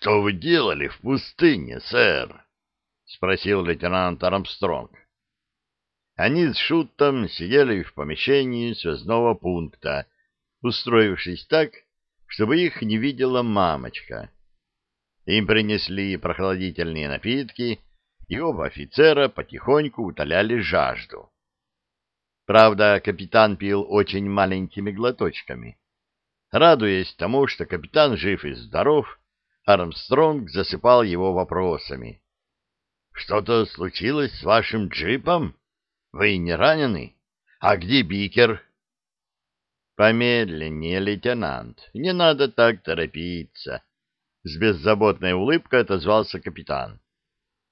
Что вы делали в пустыне, сэр? — спросил лейтенант Армстронг. Они с Шутом сидели в помещении связного пункта, устроившись так, чтобы их не видела мамочка. Им принесли прохладительные напитки, и оба офицера потихоньку утоляли жажду. Правда, капитан пил очень маленькими глоточками. Радуясь тому, что капитан жив и здоров, Армстронг засыпал его вопросами. — Что-то случилось с вашим джипом? Вы не ранены? А где Бикер? — Помедленнее, лейтенант. Не надо так торопиться. С беззаботной улыбкой отозвался капитан.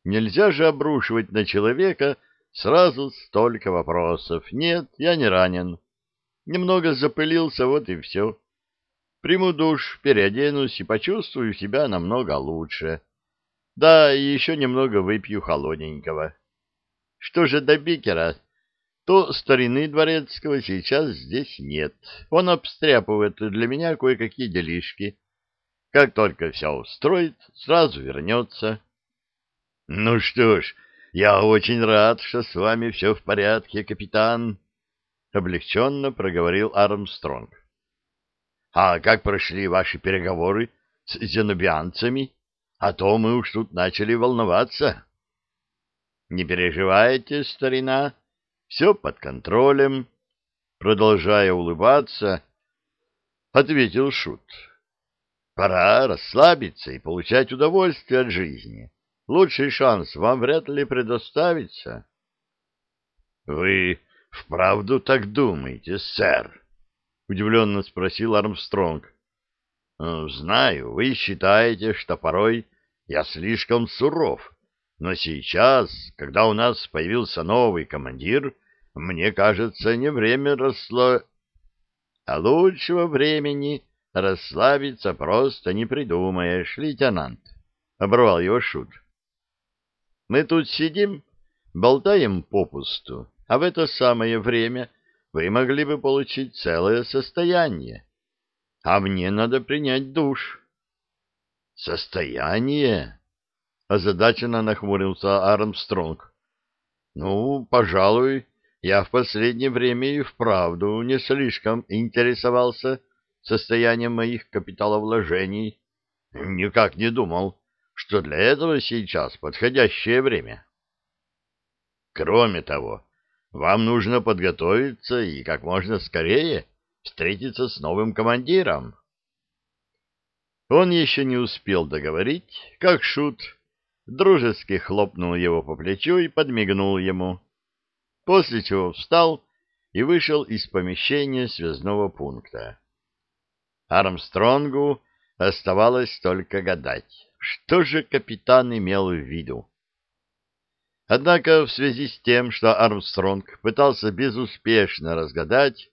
Нельзя же обрушивать на человека сразу столько вопросов. Нет, я не ранен. Немного запылился, вот и все. Приму душ, переоденусь и почувствую себя намного лучше. Да, и еще немного выпью холодненького. Что же до Бикера, то старины дворецкого сейчас здесь нет. Он обстряпывает для меня кое-какие делишки. Как только все устроит, сразу вернется. — Ну что ж, я очень рад, что с вами все в порядке, капитан, — облегченно проговорил Армстронг. — А как прошли ваши переговоры с зенобианцами? А то мы уж тут начали волноваться. — Не переживайте, старина, все под контролем. Продолжая улыбаться, ответил Шут. Пора расслабиться и получать удовольствие от жизни. Лучший шанс вам вряд ли предоставится. — Вы вправду так думаете, сэр? — удивленно спросил Армстронг. — Знаю, вы считаете, что порой я слишком суров, но сейчас, когда у нас появился новый командир, мне кажется, не время росло... А лучшего времени Расслабиться просто не придумаешь, лейтенант, — оборвал его шут. Мы тут сидим, болтаем попусту, а в это самое время вы могли бы получить целое состояние. А мне надо принять душ. — Состояние? — озадаченно нахмурился Армстронг. — Ну, пожалуй, я в последнее время и вправду не слишком интересовался состоянием моих капиталовложений. Никак не думал, что для этого сейчас подходящее время. Кроме того, вам нужно подготовиться и как можно скорее встретиться с новым командиром. Он еще не успел договорить, как Шут дружески хлопнул его по плечу и подмигнул ему, после чего встал и вышел из помещения связного пункта. Армстронгу оставалось только гадать, что же капитан имел в виду. Однако в связи с тем, что Армстронг пытался безуспешно разгадать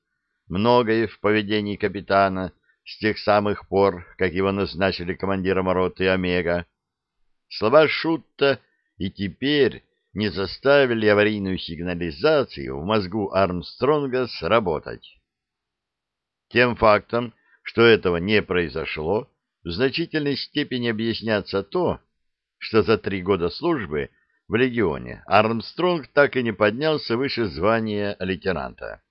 многое в поведении капитана с тех самых пор, как его назначили командиром роты Омега, слова Шутта и теперь не заставили аварийную сигнализацию в мозгу Армстронга сработать. Тем фактом, что этого не произошло, в значительной степени объясняется то, что за три года службы в легионе Армстронг так и не поднялся выше звания лейтенанта.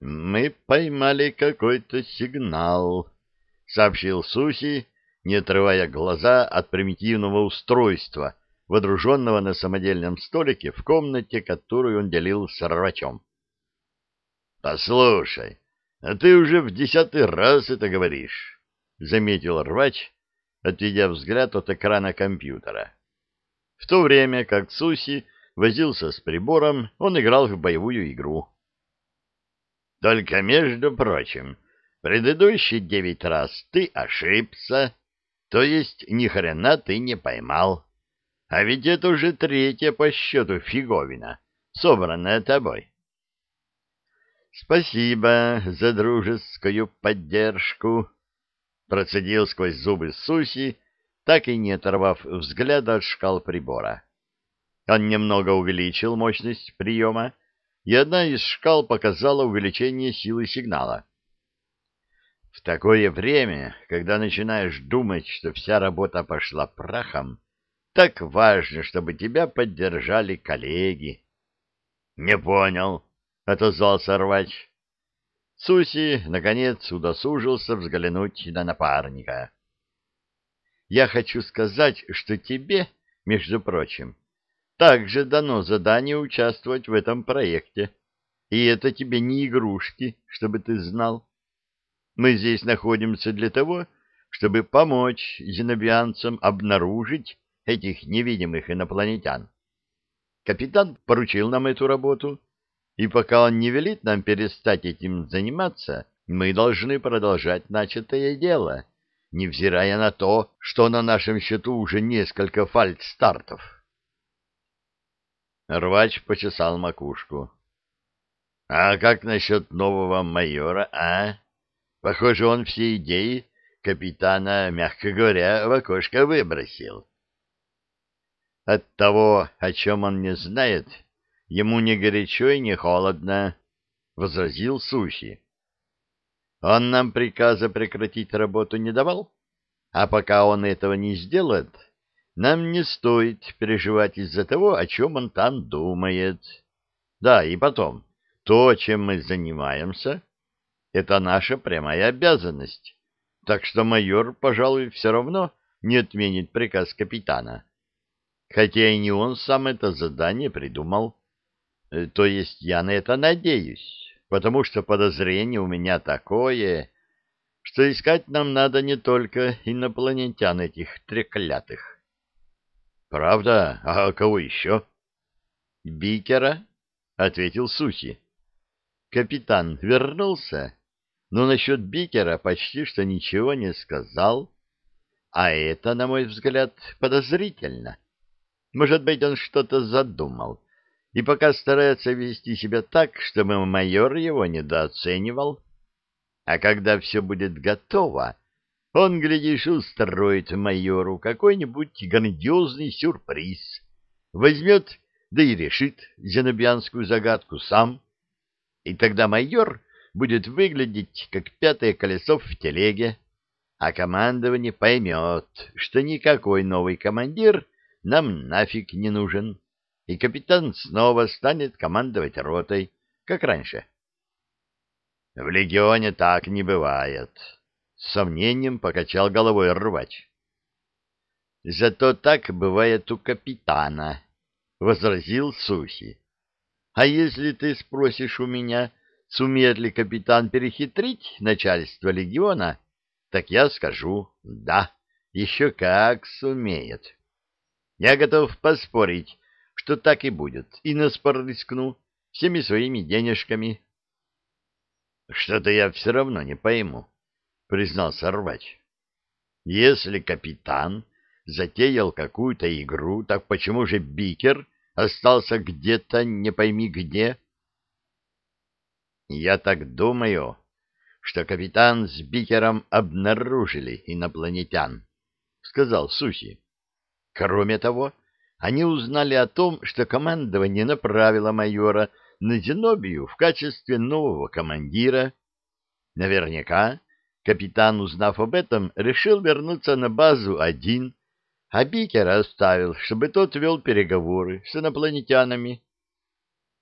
«Мы поймали какой-то сигнал», — сообщил Суси, не отрывая глаза от примитивного устройства, водруженного на самодельном столике в комнате, которую он делил с рвачом. «Послушай, а ты уже в десятый раз это говоришь, — заметил рвач, отведя взгляд от экрана компьютера. В то время как Суси возился с прибором, он играл в боевую игру. Только, между прочим, предыдущие девять раз ты ошибся, то есть ни хрена ты не поймал. А ведь это уже третья по счету фиговина, собранная тобой. Спасибо за дружескую поддержку, процедил сквозь зубы Суси, так и не оторвав взгляда от шкал прибора. Он немного увеличил мощность приема, и одна из шкал показала увеличение силы сигнала. В такое время, когда начинаешь думать, что вся работа пошла прахом, так важно, чтобы тебя поддержали коллеги. — Не понял, — отозвался рвач. Суси, наконец, удосужился взглянуть на напарника. — Я хочу сказать, что тебе, между прочим, также дано задание участвовать в этом проекте. И это тебе не игрушки, чтобы ты знал. Мы здесь находимся для того, чтобы помочь зенобианцам обнаружить этих невидимых инопланетян. Капитан поручил нам эту работу, и пока он не велит нам перестать этим заниматься, мы должны продолжать начатое дело, невзирая на то, что на нашем счету уже несколько фальтстартов. Рвач почесал макушку. — А как насчет нового майора, а? Похоже, он все идеи капитана, мягко говоря, в окошко выбросил. От того, о чем он не знает, ему не горячо и не холодно, — возразил Сухи. Он нам приказа прекратить работу не давал, а пока он этого не сделает, нам не стоит переживать из-за того, о чем он там думает. Да, и потом, то, чем мы занимаемся, это наша прямая обязанность. Так что майор, пожалуй, все равно не отменит приказ капитана. Хотя и не он сам это задание придумал. Э, то есть я на это надеюсь, потому что подозрение у меня такое, что искать нам надо не только инопланетян этих треклятых. — Правда? А кого еще? — Бикера, — ответил Сухи. — Капитан вернулся? — но насчет Бикера почти что ничего не сказал. А это, на мой взгляд, подозрительно. Может быть, он что-то задумал, и пока старается вести себя так, чтобы майор его недооценивал. А когда все будет готово, он, глядишь, устроит майору какой-нибудь грандиозный сюрприз. Возьмет, да и решит зенобианскую загадку сам. И тогда майор будет выглядеть как пятое колесо в телеге, а командование поймет, что никакой новый командир нам нафиг не нужен, и капитан снова станет командовать ротой, как раньше. В легионе так не бывает, — с сомнением покачал головой рвач. Зато так бывает у капитана, — возразил Сухи. А если ты спросишь у меня, — Сумеет ли капитан перехитрить начальство легиона, так я скажу «да», еще как сумеет. Я готов поспорить, что так и будет, и на спор рискну всеми своими денежками. — Что-то я все равно не пойму, — признался рвач. — Если капитан затеял какую-то игру, так почему же Бикер остался где-то не пойми где? — я так думаю, что капитан с Бикером обнаружили инопланетян, — сказал Суси. Кроме того, они узнали о том, что командование направило майора на Зенобию в качестве нового командира. Наверняка капитан, узнав об этом, решил вернуться на базу один, а Бикера оставил, чтобы тот вел переговоры с инопланетянами.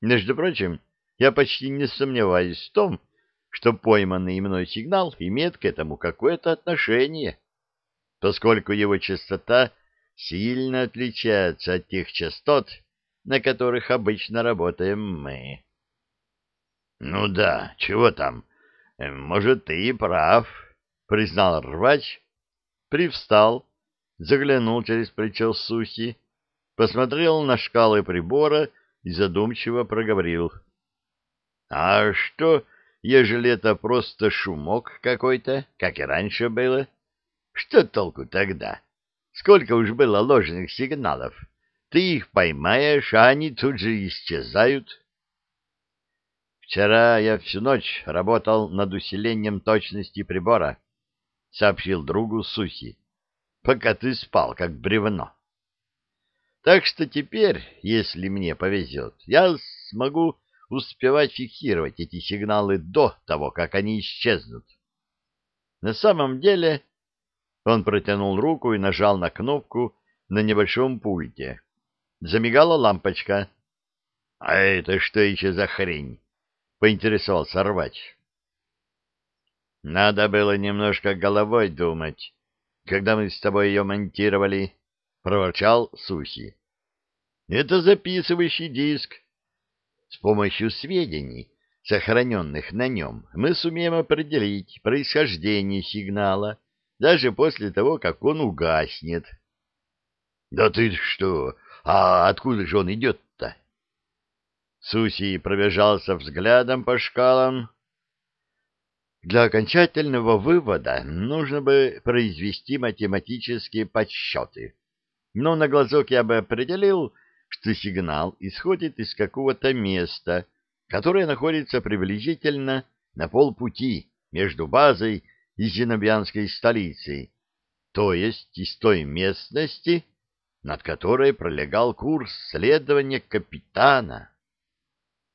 Между прочим, я почти не сомневаюсь в том, что пойманный мной сигнал имеет к этому какое-то отношение, поскольку его частота сильно отличается от тех частот, на которых обычно работаем мы. — Ну да, чего там? Может, ты и прав, — признал рвач, привстал, заглянул через плечо Сухи, посмотрел на шкалы прибора и задумчиво проговорил — а что, ежели это просто шумок какой-то, как и раньше было? Что толку тогда? Сколько уж было ложных сигналов? Ты их поймаешь, а они тут же исчезают. Вчера я всю ночь работал над усилением точности прибора, — сообщил другу Сухи, — пока ты спал, как бревно. Так что теперь, если мне повезет, я смогу успевать фиксировать эти сигналы до того, как они исчезнут. На самом деле он протянул руку и нажал на кнопку на небольшом пульте. Замигала лампочка. — А это что еще за хрень? — поинтересовался рвач. — Надо было немножко головой думать, когда мы с тобой ее монтировали, — проворчал Суси. — Это записывающий диск. С помощью сведений, сохраненных на нем, мы сумеем определить происхождение сигнала, даже после того, как он угаснет. — Да ты что? А откуда же он идет-то? Суси пробежался взглядом по шкалам. Для окончательного вывода нужно бы произвести математические подсчеты. Но на глазок я бы определил, что сигнал исходит из какого-то места, которое находится приблизительно на полпути между базой и зенобьянской столицей, то есть из той местности, над которой пролегал курс следования капитана.